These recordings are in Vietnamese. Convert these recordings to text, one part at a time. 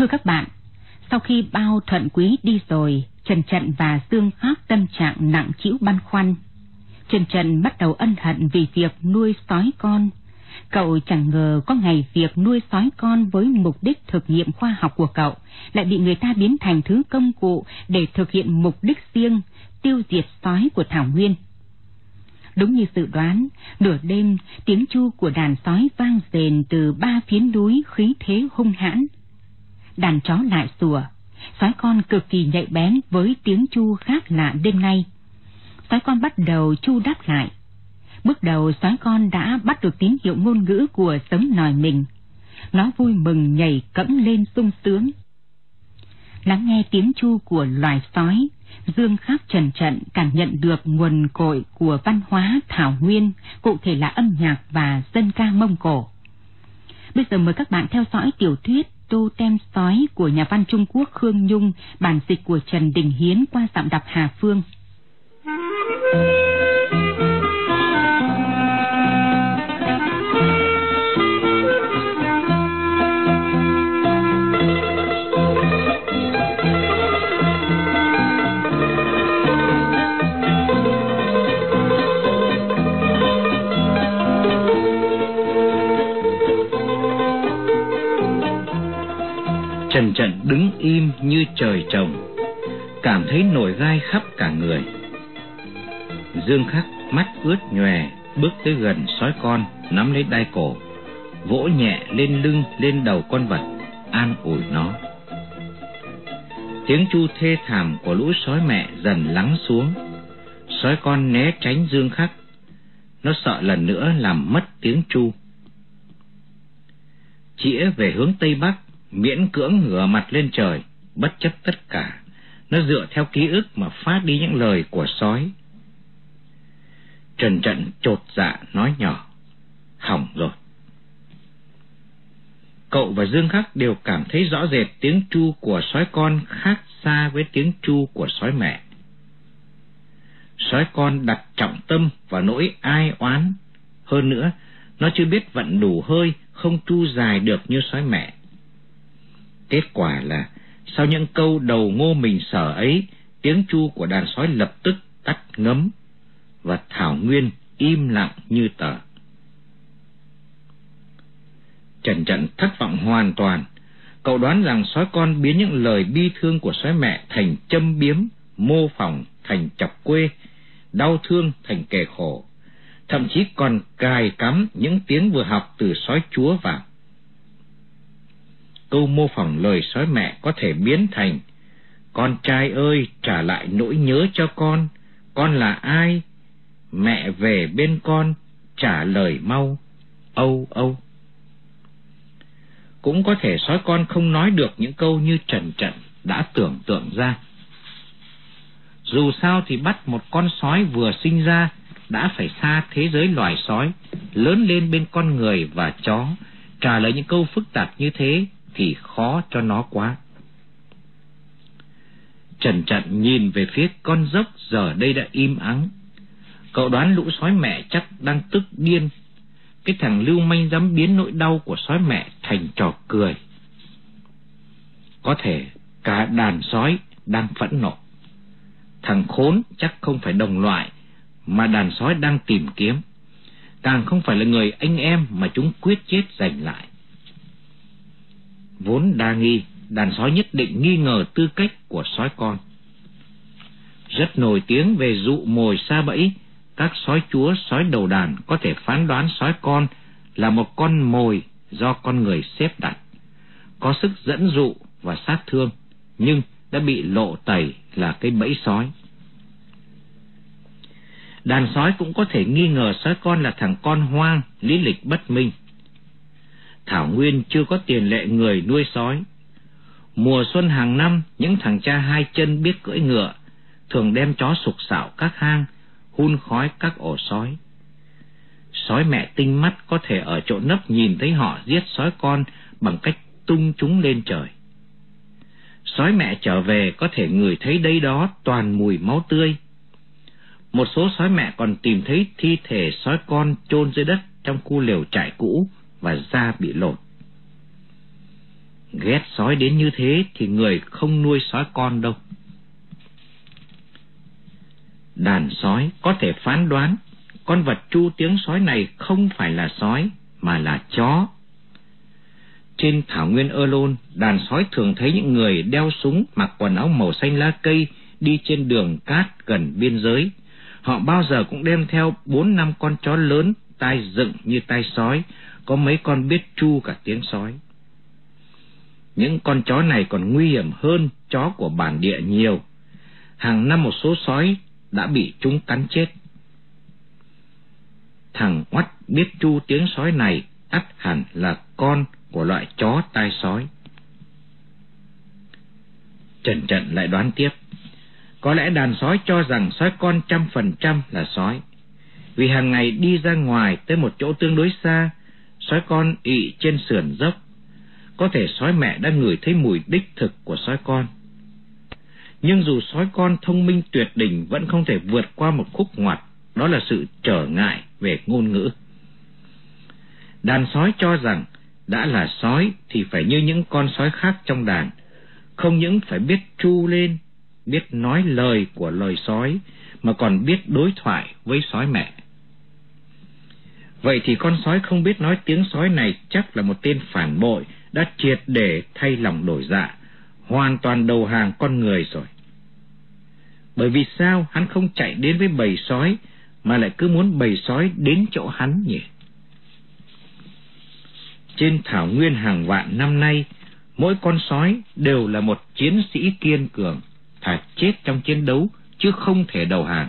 Thưa các bạn, sau khi bao thuận quý đi rồi, Trần Trận và Dương Khắc tâm trạng nặng chịu băn khoăn. Trần Trận bắt đầu ân hận vì việc nuôi sói con. Cậu chẳng ngờ có ngày việc nuôi sói con với mục đích thực nghiệm khoa học của cậu lại bị người ta biến thành thứ công cụ để thực hiện mục đích riêng, tiêu diệt sói của Thảo Nguyên. Đúng như dự đoán, nửa đêm tiếng chu của đàn sói vang rền từ ba phiến núi khí thế hung hãn đàn chó lại sủa. Sói con cực kỳ nhạy bén với tiếng chu khác lạ đêm nay. Sói con bắt đầu chu đáp lại. Bước đầu sói con đã bắt được tín hiệu ngôn ngữ của sống nòi mình. Nó vui mừng nhảy cẫng lên sung sướng. Lắng nghe tiếng chu của loài sói, Dương Khắc Trần Trận cảm nhận được nguồn cội của văn hóa Thảo Nguyên, cụ thể là âm nhạc và dân ca Mông Cổ. Bây giờ mời các bạn theo dõi tiểu thuyết Tô Tem Sói của nhà văn Trung Quốc Khương Nhung, bản dịch của Trần Đình Hiến qua giọng đọc Hà Phương. Im như trời trồng, Cảm thấy nổi gai khắp cả người. Dương khắc mắt ướt nhòe, Bước tới gần sói con, Nắm lấy đai cổ, Vỗ nhẹ lên lưng lên đầu con vật, An ủi nó. Tiếng chu thê thảm của lũ sói mẹ dần lắng xuống. Sói con né tránh dương khắc. Nó sợ lần nữa làm mất tiếng chu. Chĩa về hướng Tây Bắc miễn cưỡng ngửa mặt lên trời, bất chấp tất cả. Nó dựa theo ký ức mà phát đi những lời của sói. Trần trận trột dạ nói nhỏ, hỏng rồi. Cậu và Dương Khắc đều cảm thấy rõ rệt tiếng chu của sói con khác xa với tiếng chu của sói mẹ. Sói con đặt trọng tâm vào nỗi ai oán. Hơn nữa, nó chưa biết vận đủ hơi, không chu dài được như sói mẹ. Kết quả là, sau những câu đầu ngô mình sở ấy, tiếng chu của đàn sói lập tức tắt ngấm, và Thảo Nguyên im lặng như tờ. Trần trận thất vọng hoàn toàn, cậu đoán rằng sói con biến những lời bi thương của sói mẹ thành châm biếm, mô phỏng thành chọc quê, đau thương thành kề khổ, thậm chí còn cài cắm những tiếng vừa học từ sói chúa vào câu mô phỏng lời sói mẹ có thể biến thành Con trai ơi trả lại nỗi nhớ cho con. Con là ai? Mẹ về bên con trả lời mau. Âu âu. Cũng có thể sói con không nói được những câu như trần trận đã tưởng tượng ra. Dù sao thì bắt một con sói vừa sinh ra đã phải xa thế giới loài sói, lớn lên bên con người và chó, trả lời những câu phức tạp như thế thì khó cho nó quá. Trần trận nhìn về phía con dốc giờ đây đã im ắng. Cậu đoán lũ sói mẹ chắc đang tức điên. Cái thằng lưu manh dám biến nỗi đau của sói mẹ thành trò cười. Có thể cả đàn sói đang phẫn nộ. Thằng khốn chắc không phải đồng loại mà đàn sói đang tìm kiếm. Càng không phải là người anh em mà chúng quyết chết giành lại vốn đa nghi, đàn sói nhất định nghi ngờ tư cách của sói con. Rất nổi tiếng về dụ mồi xa bẫy, các sói chúa, sói đầu đàn có thể phán đoán sói con là một con mồi do con người xếp đặt, có sức dẫn dụ và sát thương, nhưng đã bị lộ tẩy là cái bẫy sói. Đàn sói cũng có thể nghi ngờ sói con là thằng con hoang, lý lịch bất minh. Thảo Nguyên chưa có tiền lệ người nuôi sói. Mùa xuân hàng năm, những thằng cha hai chân biết cưỡi ngựa, thường đem chó sục sạo các hang, hun khói các ổ sói. Sói mẹ tinh mắt có thể ở chỗ nấp nhìn thấy họ giết sói con bằng cách tung chúng lên trời. Sói mẹ trở về có thể ngửi thấy đây đó toàn mùi máu tươi. Một số sói mẹ còn tìm thấy thi thể sói con chôn dưới đất trong khu lều trại cũ và da bị lột. Ghét sói đến như thế thì người không nuôi sói con đâu. Đàn sói có thể phán đoán con vật chu tiếng sói này không phải là sói mà là chó. Trên thảo nguyên ơ lôn, đàn sói thường thấy những người đeo súng mặc quần áo màu xanh lá cây đi trên đường cát gần biên giới. Họ bao giờ cũng đem theo bốn năm con chó lớn, tai dựng như tai sói, có mấy con biết chu cả tiếng sói. Những con chó này còn nguy hiểm hơn chó của bản địa nhiều. Hàng năm một số sói đã bị chúng cắn chết. Thằng oắt biết chu tiếng sói này ắt hẳn là con của loại chó tai sói. Trần Trận lại đoán tiếp. Có lẽ đàn sói cho rằng sói con trăm phần trăm là sói. Vì hàng ngày đi ra ngoài tới một chỗ tương đối xa, sói con ị trên sườn dốc. Có thể sói mẹ đã ngửi thấy mùi đích thực của sói con. Nhưng dù sói con thông minh tuyệt đỉnh vẫn không thể vượt qua một khúc ngoặt, đó là sự trở ngại về ngôn ngữ. Đàn sói cho rằng đã là sói thì phải như những con sói khác trong đàn, không những phải biết tru lên, biết nói lời của lời sói, mà còn biết đối thoại với sói mẹ. Vậy thì con sói không biết nói tiếng sói này chắc là một tên phản bội đã triệt để thay lòng đổi dạ, hoàn toàn đầu hàng con người rồi. Bởi vì sao hắn không chạy đến với bầy sói mà lại cứ muốn bầy sói đến chỗ hắn nhỉ? Trên thảo nguyên hàng vạn năm nay, mỗi con sói đều là một chiến sĩ kiên cường, thà chết trong chiến đấu chứ không thể đầu hàng.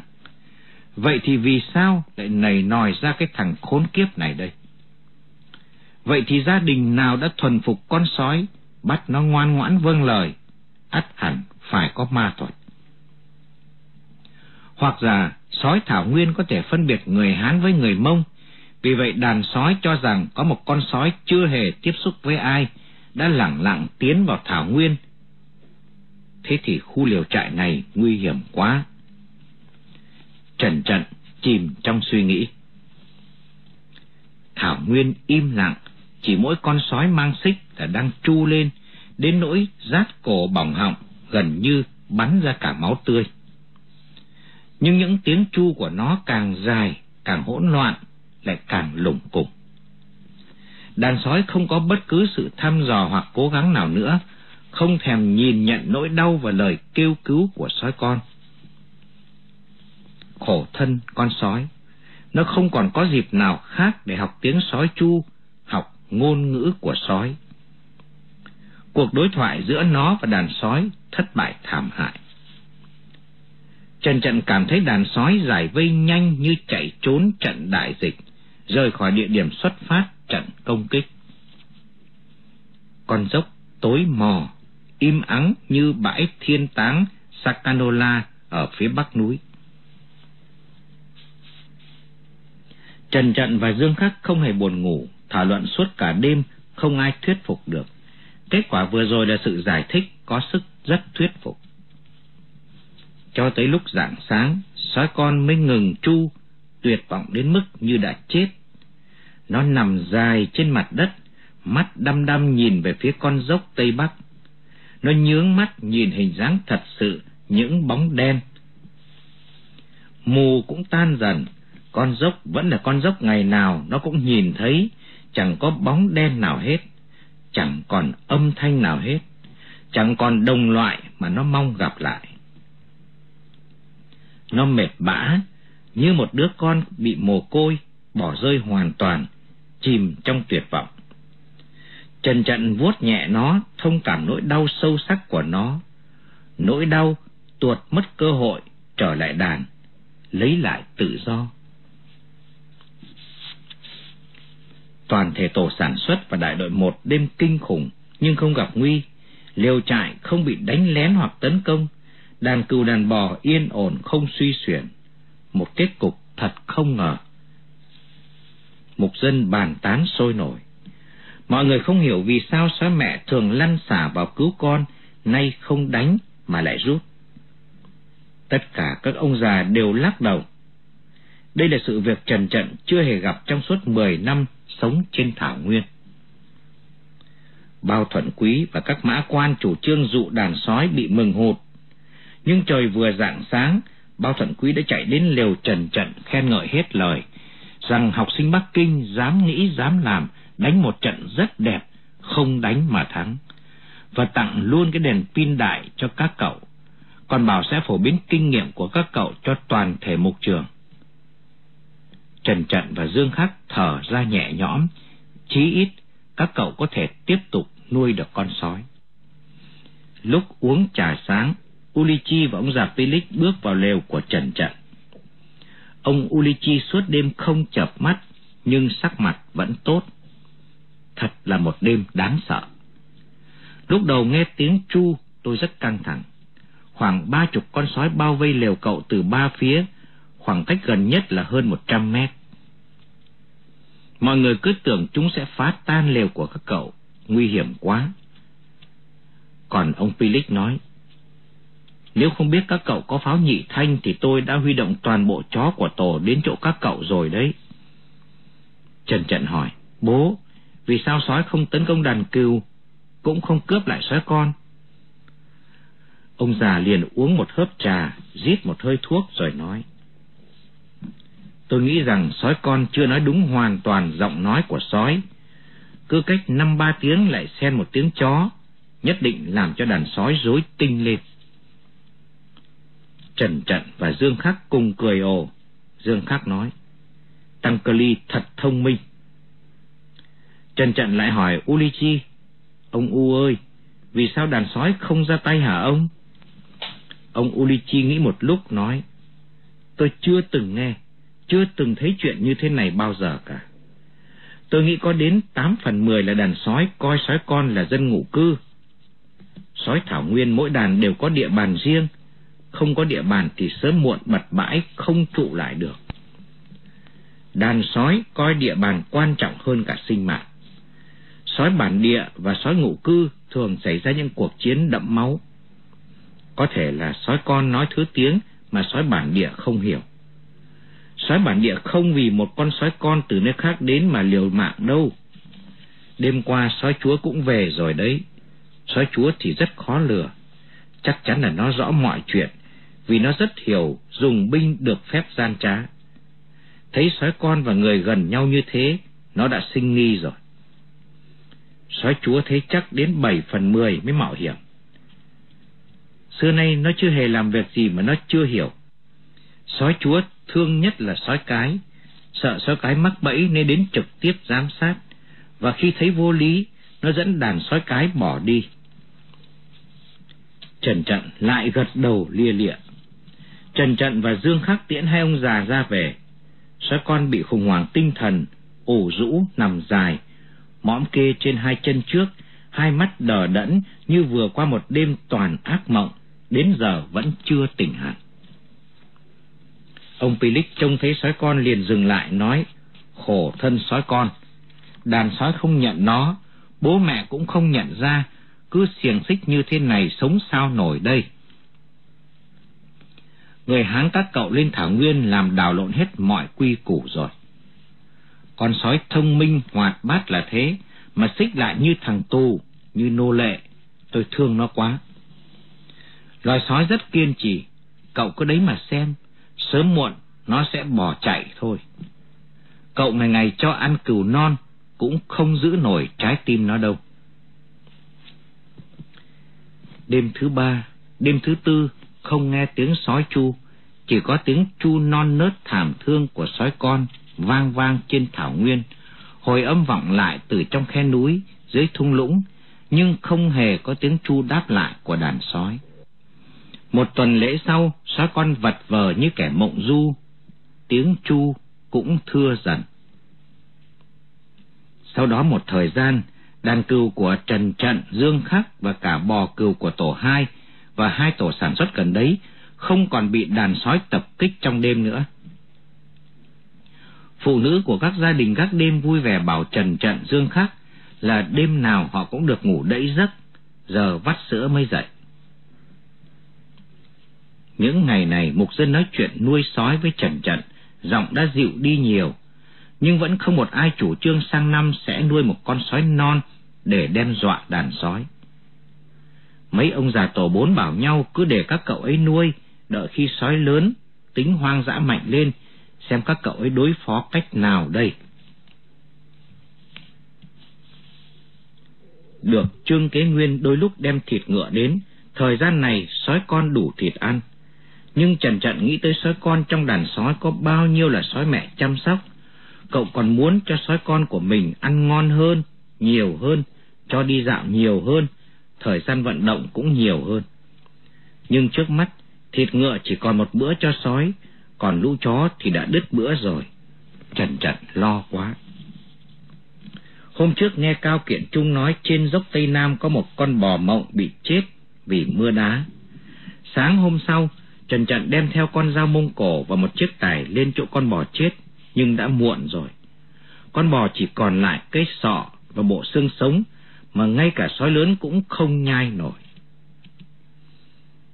Vậy thì vì sao lại nảy nòi ra cái thằng khốn kiếp này đây? Vậy thì gia đình nào đã thuần phục con sói, bắt nó ngoan ngoãn vâng lời, ắt hẳn phải có ma thuật. Hoặc là sói thảo nguyên có thể phân biệt người Hán với người Mông, vì vậy đàn sói cho rằng có một con sói chưa hề tiếp xúc với ai, đã lẳng lặng tiến vào thảo nguyên. Thế thì khu liều trại này nguy hiểm quá. Trần trận chìm trong suy nghĩ. Thảo nguyên im lặng, chỉ mỗi con sói mang xích là đang chu lên, đến nỗi rát cổ bỏng họng, gần như bắn ra cả máu tươi. Nhưng những tiếng chu của nó càng dài, càng hỗn loạn, lại càng lủng củng. Đàn sói không có bất cứ sự thăm dò hoặc cố gắng nào nữa, không thèm nhìn nhận nỗi đau và lời kêu cứu của sói con. Khổ thân con sói, nó không còn có dịp nào khác để học tiếng sói chu, học ngôn ngữ của sói. Cuộc đối thoại giữa nó và đàn sói thất bại thảm hại. Trần Trận cảm thấy đàn sói giải vây nhanh như chạy trốn trận đại dịch, rời khỏi địa điểm xuất phát trận công kích. Con dốc tối mò, im ắng như bãi thiên táng Sakanola ở phía bắc núi. Trần Trận và Dương Khắc không hề buồn ngủ, thảo luận suốt cả đêm, không ai thuyết phục được. Kết quả vừa rồi là sự giải thích có sức rất thuyết phục. Cho tới lúc rạng sáng, sói con mới ngừng chu, tuyệt vọng đến mức như đã chết. Nó nằm dài trên mặt đất, mắt đăm đăm nhìn về phía con dốc Tây Bắc. Nó nhướng mắt nhìn hình dáng thật sự, những bóng đen. Mù cũng tan dần, con dốc vẫn là con dốc ngày nào nó cũng nhìn thấy, chẳng có bóng đen nào hết, chẳng còn âm thanh nào hết, chẳng còn đồng loại mà nó mong gặp lại. Nó mệt bã, như một đứa con bị mồ côi, bỏ rơi hoàn toàn, chìm trong tuyệt vọng. Trần trận vuốt nhẹ nó, thông cảm nỗi đau sâu sắc của nó. Nỗi đau tuột mất cơ hội trở lại đàn, lấy lại tự do. Toàn thể tổ sản xuất và đại đội một đêm kinh khủng nhưng không gặp nguy, liều trại không bị đánh lén hoặc tấn công, đàn cừu đàn bò yên ổn không suy xuyển. Một kết cục thật không ngờ. Mục dân bàn tán sôi nổi. Mọi người không hiểu vì sao sói mẹ thường lăn xả vào cứu con, nay không đánh mà lại rút. Tất cả các ông già đều lắc đầu. Đây là sự việc trần trận chưa hề gặp trong suốt 10 năm sống trên thảo nguyên. Bao thuận quý và các mã quan chủ trương dụ đàn sói bị mừng hụt. Nhưng trời vừa rạng sáng, bao thuận quý đã chạy đến liều trần trận khen ngợi hết lời, rằng học sinh Bắc Kinh dám nghĩ dám làm, đánh một trận rất đẹp, không đánh mà thắng, và tặng luôn cái đèn pin đại cho các cậu, còn bảo sẽ phổ biến kinh nghiệm của các cậu cho toàn thể mục trường. Trần Trận và Dương Khắc thở ra nhẹ nhõm, chí ít các cậu có thể tiếp tục nuôi được con sói. Lúc uống trà sáng, Ulichi và ông già Felix bước vào lều của Trần Trận. Ông Ulichi suốt đêm không chợp mắt, nhưng sắc mặt vẫn tốt. Thật là một đêm đáng sợ. Lúc đầu nghe tiếng chu, tôi rất căng thẳng. Khoảng ba chục con sói bao vây lều cậu từ ba phía, khoảng cách gần nhất là hơn một trăm mét. Mọi người cứ tưởng chúng sẽ phá tan lều của các cậu, nguy hiểm quá. Còn ông Philip nói, nếu không biết các cậu có pháo nhị thanh thì tôi đã huy động toàn bộ chó của tổ đến chỗ các cậu rồi đấy. Trần Trận hỏi, bố, vì sao sói không tấn công đàn cừu, cũng không cướp lại sói con? Ông già liền uống một hớp trà, rít một hơi thuốc rồi nói. Tôi nghĩ rằng sói con chưa nói đúng hoàn toàn giọng nói của sói. Cứ cách năm ba tiếng lại xen một tiếng chó, nhất định làm cho đàn sói rối tinh lên. Trần Trận và Dương Khắc cùng cười ồ. Dương Khắc nói, Tăng Cơ Ly thật thông minh. Trần Trận lại hỏi Ulichi, Ông U ơi, vì sao đàn sói không ra tay hả ông? Ông Ulichi nghĩ một lúc nói, Tôi chưa từng nghe, chưa từng thấy chuyện như thế này bao giờ cả. Tôi nghĩ có đến 8 phần 10 là đàn sói coi sói con là dân ngụ cư. Sói thảo nguyên mỗi đàn đều có địa bàn riêng, không có địa bàn thì sớm muộn bật bãi không trụ lại được. Đàn sói coi địa bàn quan trọng hơn cả sinh mạng. Sói bản địa và sói ngụ cư thường xảy ra những cuộc chiến đẫm máu. Có thể là sói con nói thứ tiếng mà sói bản địa không hiểu. Sói bản địa không vì một con sói con từ nơi khác đến mà liều mạng đâu. Đêm qua sói chúa cũng về rồi đấy. Sói chúa thì rất khó lừa. Chắc chắn là nó rõ mọi chuyện, vì nó rất hiểu dùng binh được phép gian trá. Thấy sói con và người gần nhau như thế, nó đã sinh nghi rồi. Sói chúa thấy chắc đến bảy phần mười mới mạo hiểm. Xưa nay nó chưa hề làm việc gì mà nó chưa hiểu. Sói chúa thương nhất là sói cái, sợ sói cái mắc bẫy nên đến trực tiếp giám sát, và khi thấy vô lý, nó dẫn đàn sói cái bỏ đi. Trần Trận lại gật đầu lia lịa. Trần Trận và Dương Khắc tiễn hai ông già ra về. Sói con bị khủng hoảng tinh thần, ủ rũ nằm dài, mõm kê trên hai chân trước, hai mắt đờ đẫn như vừa qua một đêm toàn ác mộng, đến giờ vẫn chưa tỉnh hẳn. Ông Philip trông thấy sói con liền dừng lại nói, khổ thân sói con. Đàn sói không nhận nó, bố mẹ cũng không nhận ra, cứ xiềng xích như thế này sống sao nổi đây. Người Hán các cậu lên thảo nguyên làm đào lộn hết mọi quy củ rồi. Con sói thông minh hoạt bát là thế, mà xích lại như thằng tù, như nô lệ, tôi thương nó quá. Loài sói rất kiên trì, cậu cứ đấy mà xem, sớm muộn nó sẽ bỏ chạy thôi. Cậu ngày ngày cho ăn cừu non cũng không giữ nổi trái tim nó đâu. Đêm thứ ba, đêm thứ tư không nghe tiếng sói chu, chỉ có tiếng chu non nớt thảm thương của sói con vang vang trên thảo nguyên, hồi âm vọng lại từ trong khe núi, dưới thung lũng, nhưng không hề có tiếng chu đáp lại của đàn sói. Một tuần lễ sau, sói con vật vờ như kẻ mộng du, tiếng chu cũng thưa dần. Sau đó một thời gian, đàn cừu của Trần Trận, Dương Khắc và cả bò cừu của tổ hai và hai tổ sản xuất gần đấy không còn bị đàn sói tập kích trong đêm nữa. Phụ nữ của các gia đình các đêm vui vẻ bảo Trần Trận, Dương Khắc là đêm nào họ cũng được ngủ đẫy giấc, giờ vắt sữa mới dậy. Những ngày này, mục dân nói chuyện nuôi sói với Trần trần giọng đã dịu đi nhiều, nhưng vẫn không một ai chủ trương sang năm sẽ nuôi một con sói non để đem dọa đàn sói. Mấy ông già tổ bốn bảo nhau cứ để các cậu ấy nuôi, đợi khi sói lớn, tính hoang dã mạnh lên, xem các cậu ấy đối phó cách nào đây. Được Trương Kế Nguyên đôi lúc đem thịt ngựa đến, thời gian này sói con đủ thịt ăn. Nhưng Trần Trận nghĩ tới sói con trong đàn sói có bao nhiêu là sói mẹ chăm sóc. Cậu còn muốn cho sói con của mình ăn ngon hơn, nhiều hơn, cho đi dạo nhiều hơn, thời gian vận động cũng nhiều hơn. Nhưng trước mắt, thịt ngựa chỉ còn một bữa cho sói, còn lũ chó thì đã đứt bữa rồi. Trần Trận lo quá. Hôm trước nghe Cao Kiện Trung nói trên dốc Tây Nam có một con bò mộng bị chết vì mưa đá. Sáng hôm sau, Trần Trận đem theo con dao mông cổ và một chiếc tải lên chỗ con bò chết, nhưng đã muộn rồi. Con bò chỉ còn lại cái sọ và bộ xương sống, mà ngay cả sói lớn cũng không nhai nổi.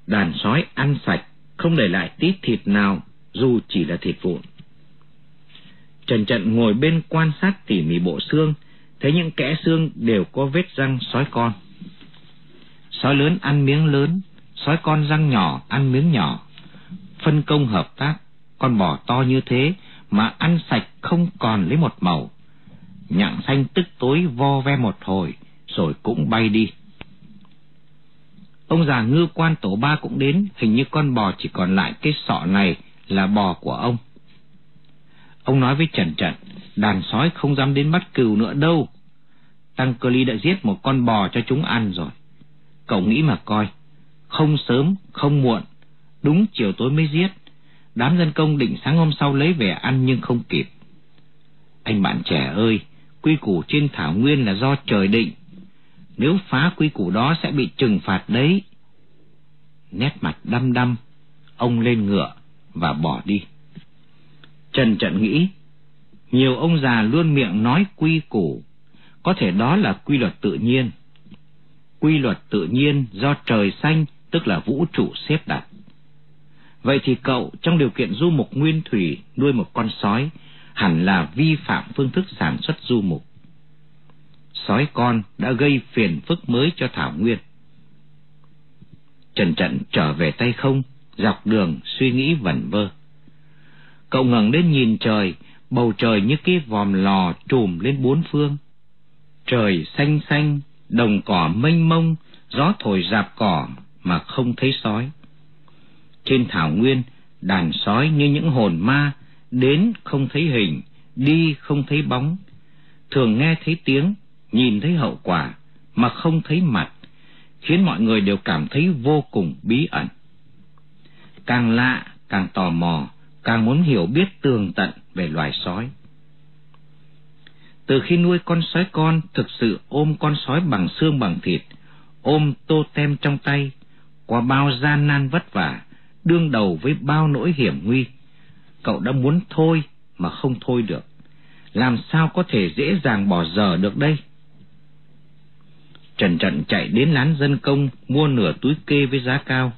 Đàn sói ăn sạch, không để lại tí thịt nào, dù chỉ là thịt vụn. Trần Trận ngồi bên quan sát tỉ mỉ bộ xương, thấy những kẽ xương đều có vết răng sói con. Sói lớn ăn miếng lớn, sói con răng nhỏ ăn miếng nhỏ. Phân công hợp tác, con bò to như thế mà ăn sạch không còn lấy một màu. Nhặng xanh tức tối vo ve một hồi, rồi cũng bay đi. Ông già ngư quan tổ ba cũng đến, hình như con bò chỉ còn lại cái sọ này là bò của ông. Ông nói với Trần trần đàn sói không dám đến bắt cừu nữa đâu. Tăng Cơ Ly đã giết một con bò cho chúng ăn rồi. Cậu nghĩ mà coi, không sớm, không muộn, đúng chiều tối mới giết. Đám dân công định sáng hôm sau lấy về ăn nhưng không kịp. Anh bạn trẻ ơi, quy củ trên thảo nguyên là do trời định. Nếu phá quy củ đó sẽ bị trừng phạt đấy. Nét mặt đăm đăm, ông lên ngựa và bỏ đi. Trần Trận nghĩ, nhiều ông già luôn miệng nói quy củ, có thể đó là quy luật tự nhiên. Quy luật tự nhiên do trời xanh, tức là vũ trụ xếp đặt. Vậy thì cậu trong điều kiện du mục nguyên thủy nuôi một con sói hẳn là vi phạm phương thức sản xuất du mục. Sói con đã gây phiền phức mới cho Thảo Nguyên. Trần Trận trở về tay không, dọc đường suy nghĩ vẩn vơ. Cậu ngẩng lên nhìn trời, bầu trời như cái vòm lò trùm lên bốn phương. Trời xanh xanh, đồng cỏ mênh mông, gió thổi rạp cỏ mà không thấy sói. Trên thảo nguyên, đàn sói như những hồn ma, đến không thấy hình, đi không thấy bóng. Thường nghe thấy tiếng, nhìn thấy hậu quả, mà không thấy mặt, khiến mọi người đều cảm thấy vô cùng bí ẩn. Càng lạ, càng tò mò, càng muốn hiểu biết tường tận về loài sói. Từ khi nuôi con sói con, thực sự ôm con sói bằng xương bằng thịt, ôm tô tem trong tay, qua bao gian nan vất vả, đương đầu với bao nỗi hiểm nguy. Cậu đã muốn thôi mà không thôi được. Làm sao có thể dễ dàng bỏ giờ được đây? Trần Trận chạy đến lán dân công mua nửa túi kê với giá cao.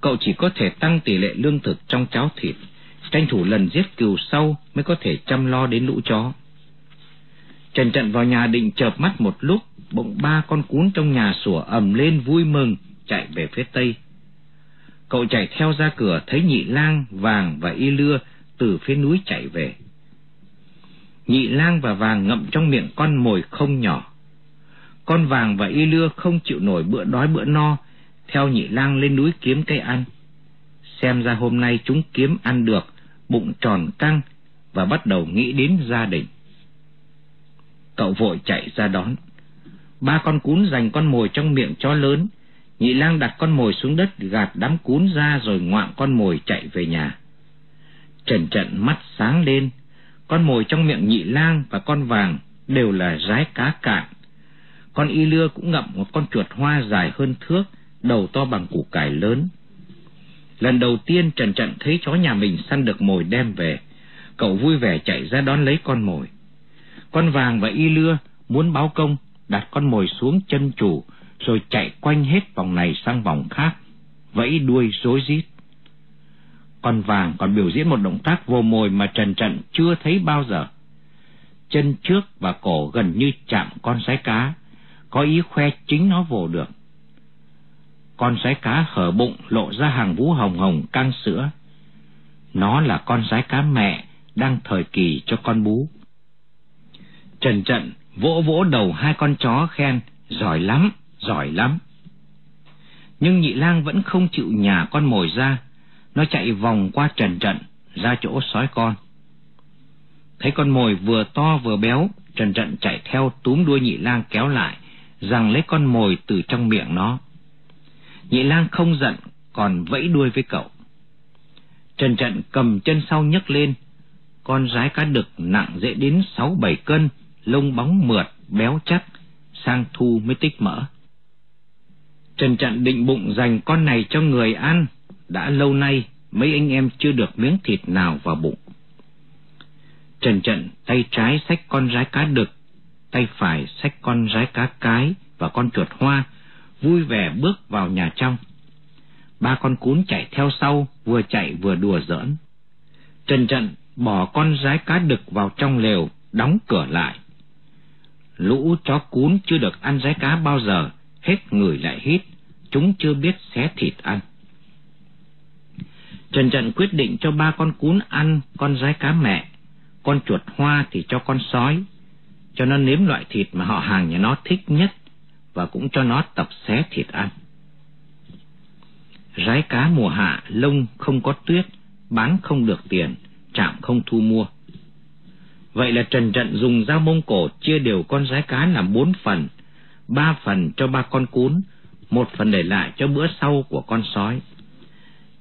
Cậu chỉ có thể tăng tỷ lệ lương thực trong cháo thịt, tranh thủ lần giết cừu sau mới có thể chăm lo đến lũ chó. Trần Trận vào nhà định chợp mắt một lúc, bỗng ba con cún trong nhà sủa ầm lên vui mừng, chạy về phía tây. Cậu chạy theo ra cửa thấy nhị lang, vàng và y lưa từ phía núi chạy về. Nhị lang và vàng ngậm trong miệng con mồi không nhỏ. Con vàng và y lưa không chịu nổi bữa đói bữa no, theo nhị lang lên núi kiếm cây ăn. xem ra hôm nay chúng kiếm ăn được, bụng tròn căng và bắt đầu nghĩ đến gia đình. Cậu vội chạy ra đón. Ba con cún giành con mồi trong miệng chó lớn, nhị lang đặt con mồi xuống đất gạt đám cún ra rồi ngoạm con mồi chạy về nhà. Trần trận mắt sáng lên, con mồi trong miệng nhị lang và con vàng đều là rái cá cạn. Con y lưa cũng ngậm một con chuột hoa dài hơn thước, đầu to bằng củ cải lớn. Lần đầu tiên Trần Trận thấy chó nhà mình săn được mồi đem về, cậu vui vẻ chạy ra đón lấy con mồi. Con vàng và y lưa muốn báo công, đặt con mồi xuống chân chủ, rồi chạy quanh hết vòng này sang vòng khác, vẫy đuôi rối rít. Con vàng còn biểu diễn một động tác vô mồi mà Trần Trận chưa thấy bao giờ. Chân trước và cổ gần như chạm con sái cá, có ý khoe chính nó vồ được. Con sái cá hở bụng lộ ra hàng vú hồng hồng căng sữa. Nó là con sái cá mẹ đang thời kỳ cho con bú. Trần Trận vỗ vỗ đầu hai con chó khen, giỏi lắm, giỏi lắm. Nhưng nhị lang vẫn không chịu nhả con mồi ra, nó chạy vòng qua Trần Trận, ra chỗ sói con. Thấy con mồi vừa to vừa béo, Trần Trận chạy theo túm đuôi nhị lang kéo lại, rằng lấy con mồi từ trong miệng nó. Nhị lang không giận, còn vẫy đuôi với cậu. Trần Trận cầm chân sau nhấc lên, con rái cá đực nặng dễ đến sáu bảy cân, lông bóng mượt, béo chắc, sang thu mới tích mỡ. Trần Trận định bụng dành con này cho người ăn, đã lâu nay mấy anh em chưa được miếng thịt nào vào bụng. Trần Trận tay trái xách con rái cá đực, tay phải xách con rái cá cái và con chuột hoa, vui vẻ bước vào nhà trong. Ba con cún chạy theo sau, vừa chạy vừa đùa giỡn. Trần Trận bỏ con rái cá đực vào trong lều, đóng cửa lại. Lũ chó cún chưa được ăn rái cá bao giờ, hết người lại hít, chúng chưa biết xé thịt ăn. Trần Trận quyết định cho ba con cún ăn con rái cá mẹ, con chuột hoa thì cho con sói, cho nó nếm loại thịt mà họ hàng nhà nó thích nhất và cũng cho nó tập xé thịt ăn. Rái cá mùa hạ lông không có tuyết, bán không được tiền, chạm không thu mua. Vậy là Trần Trận dùng dao mông cổ chia đều con rái cá làm bốn phần, ba phần cho ba con cún, một phần để lại cho bữa sau của con sói.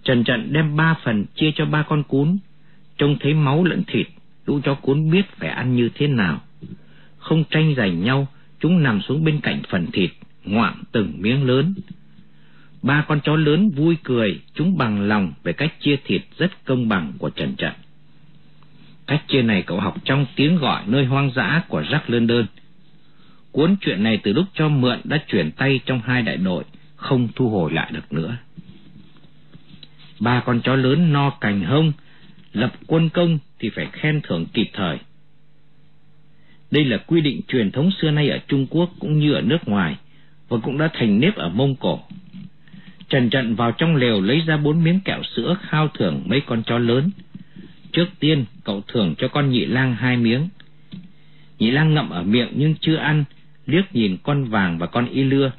Trần Trận đem ba phần chia cho ba con cún, trông thấy máu lẫn thịt, lũ chó cún biết phải ăn như thế nào. Không tranh giành nhau, chúng nằm xuống bên cạnh phần thịt, ngoạm từng miếng lớn. Ba con chó lớn vui cười, chúng bằng lòng về cách chia thịt rất công bằng của Trần Trận. Cách chia này cậu học trong tiếng gọi nơi hoang dã của Jack London. Cuốn chuyện này từ lúc cho mượn đã chuyển tay trong hai đại đội, không thu hồi lại được nữa. Ba con chó lớn no cành hông, lập quân công thì phải khen thưởng kịp thời. Đây là quy định truyền thống xưa nay ở Trung Quốc cũng như ở nước ngoài, và cũng đã thành nếp ở Mông Cổ. Trần Trận vào trong lều lấy ra bốn miếng kẹo sữa khao thưởng mấy con chó lớn. Trước tiên, cậu thưởng cho con nhị lang hai miếng. Nhị lang ngậm ở miệng nhưng chưa ăn, liếc nhìn con vàng và con y lưa.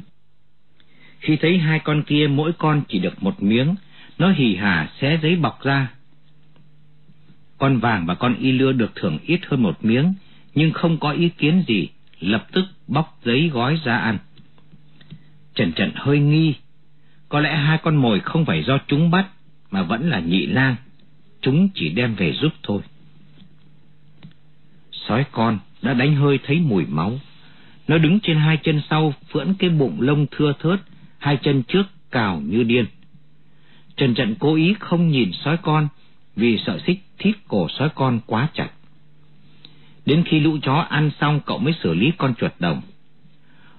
Khi thấy hai con kia mỗi con chỉ được một miếng, nó hì hả xé giấy bọc ra. Con vàng và con y lưa được thưởng ít hơn một miếng, nhưng không có ý kiến gì, lập tức bóc giấy gói ra ăn. Trần Trần hơi nghi, có lẽ hai con mồi không phải do chúng bắt, mà vẫn là nhị lang, chúng chỉ đem về giúp thôi. Sói con đã đánh hơi thấy mùi máu, nó đứng trên hai chân sau phưỡn cái bụng lông thưa thớt, hai chân trước cào như điên. Trần Trận cố ý không nhìn sói con vì sợ xích thít cổ sói con quá chặt. Đến khi lũ chó ăn xong cậu mới xử lý con chuột đồng.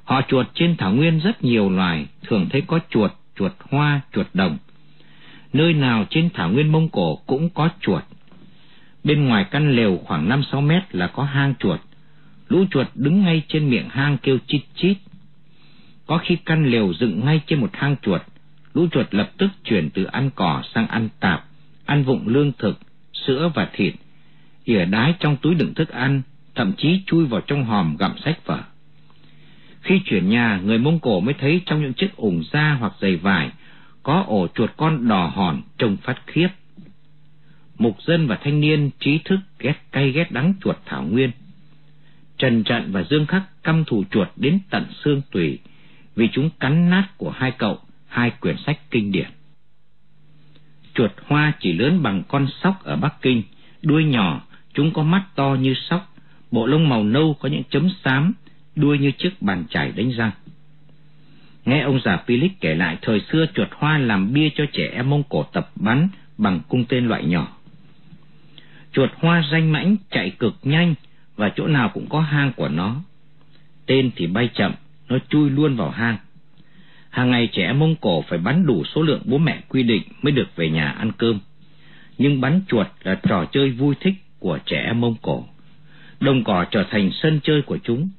Họ chuột trên thảo nguyên rất nhiều loài, thường thấy có chuột, chuột hoa, chuột đồng. Nơi nào trên thảo nguyên Mông Cổ cũng có chuột. Bên ngoài căn lều khoảng năm sáu mét là có hang chuột. Lũ chuột đứng ngay trên miệng hang kêu chít chít. Có khi căn lều dựng ngay trên một hang chuột, lũ chuột lập tức chuyển từ ăn cỏ sang ăn tạp, ăn vụng lương thực, sữa và thịt, ỉa đái trong túi đựng thức ăn, thậm chí chui vào trong hòm gặm sách vở. Khi chuyển nhà, người Mông Cổ mới thấy trong những chiếc ủng da hoặc giày vải có ổ chuột con đỏ hòn trông phát khiếp. Mục dân và thanh niên trí thức ghét cay ghét đắng chuột thảo nguyên. Trần Trận và Dương Khắc căm thù chuột đến tận xương tủy vì chúng cắn nát của hai cậu hai quyển sách kinh điển. Chuột hoa chỉ lớn bằng con sóc ở Bắc Kinh, đuôi nhỏ, chúng có mắt to như sóc, bộ lông màu nâu có những chấm xám, đuôi như chiếc bàn chải đánh răng. Nghe ông già Philip kể lại thời xưa chuột hoa làm bia cho trẻ em Mông Cổ tập bắn bằng cung tên loại nhỏ. Chuột hoa danh mãnh chạy cực nhanh và chỗ nào cũng có hang của nó. Tên thì bay chậm, nó chui luôn vào hang. Hàng ngày trẻ Mông Cổ phải bắn đủ số lượng bố mẹ quy định mới được về nhà ăn cơm. Nhưng bắn chuột là trò chơi vui thích của trẻ em Mông Cổ. Đồng cỏ trở thành sân chơi của chúng.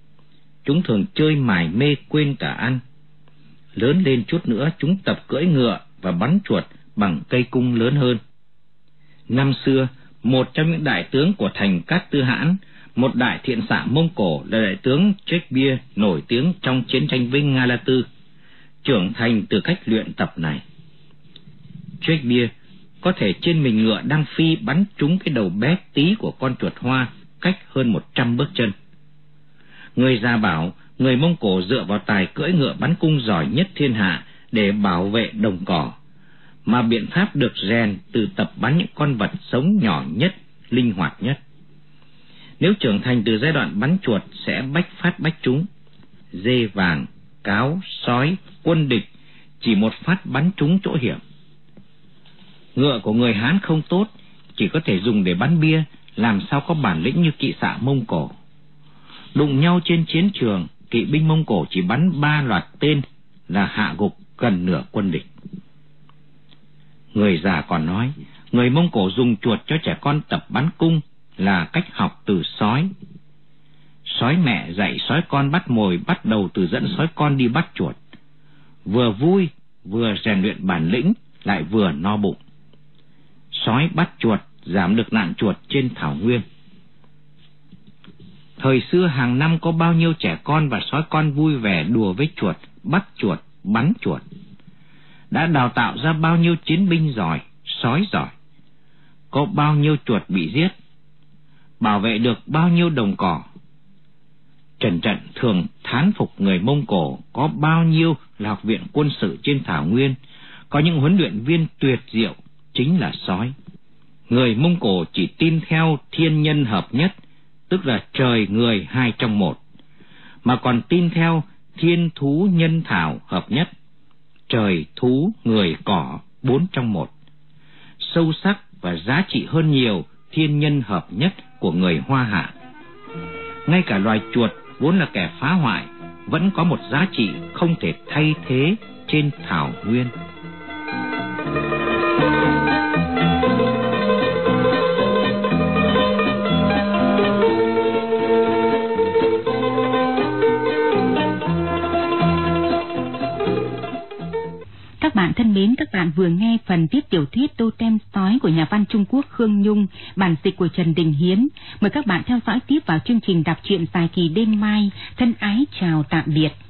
Chúng thường chơi mải mê quên cả ăn. Lớn lên chút nữa chúng tập cưỡi ngựa và bắn chuột bằng cây cung lớn hơn. Năm xưa, một trong những đại tướng của thành Cát Tư Hãn, một đại thiện xạ Mông Cổ là đại tướng Chekhbia nổi tiếng trong chiến tranh Vinh Nga La Tư, trưởng thành từ cách luyện tập này. Chekhbia có thể trên mình ngựa đang phi bắn trúng cái đầu bé tí của con chuột hoa cách hơn một trăm bước chân. Người già bảo người Mông Cổ dựa vào tài cưỡi ngựa bắn cung giỏi nhất thiên hạ để bảo vệ đồng cỏ, mà biện pháp được rèn từ tập bắn những con vật sống nhỏ nhất, linh hoạt nhất. Nếu trưởng thành từ giai đoạn bắn chuột sẽ bách phát bách trúng Dê vàng, cáo, sói, quân địch chỉ một phát bắn trúng chỗ hiểm. Ngựa của người Hán không tốt, chỉ có thể dùng để bắn bia, làm sao có bản lĩnh như kỵ xạ Mông Cổ. Đụng nhau trên chiến trường, kỵ binh Mông Cổ chỉ bắn ba loạt tên là hạ gục gần nửa quân địch. Người già còn nói, người Mông Cổ dùng chuột cho trẻ con tập bắn cung là cách học từ sói. Sói mẹ dạy sói con bắt mồi bắt đầu từ dẫn sói con đi bắt chuột. Vừa vui, vừa rèn luyện bản lĩnh, lại vừa no bụng. Sói bắt chuột giảm được nạn chuột trên thảo nguyên. Thời xưa hàng năm có bao nhiêu trẻ con và sói con vui vẻ đùa với chuột, bắt chuột, bắn chuột. Đã đào tạo ra bao nhiêu chiến binh giỏi, sói giỏi. Có bao nhiêu chuột bị giết, bảo vệ được bao nhiêu đồng cỏ. Trần Trận thường thán phục người Mông Cổ có bao nhiêu là học viện quân sự trên Thảo Nguyên, có những huấn luyện viên tuyệt diệu, chính là sói. Người Mông Cổ chỉ tin theo thiên nhân hợp nhất, tức là trời người hai trong một, mà còn tin theo thiên thú nhân thảo hợp nhất, trời thú người cỏ bốn trong một. Sâu sắc và giá trị hơn nhiều thiên nhân hợp nhất của người Hoa Hạ. Ngay cả loài chuột vốn là kẻ phá hoại, vẫn có một giá trị không thể thay thế trên thảo nguyên. Mến, các bạn vừa nghe phần viết tiểu thuyết Tô Tem Sói của nhà văn Trung Quốc Khương Nhung, bản dịch của Trần Đình Hiến. Mời các bạn theo dõi tiếp vào chương trình đọc truyện dài kỳ đêm mai. Thân ái chào tạm biệt.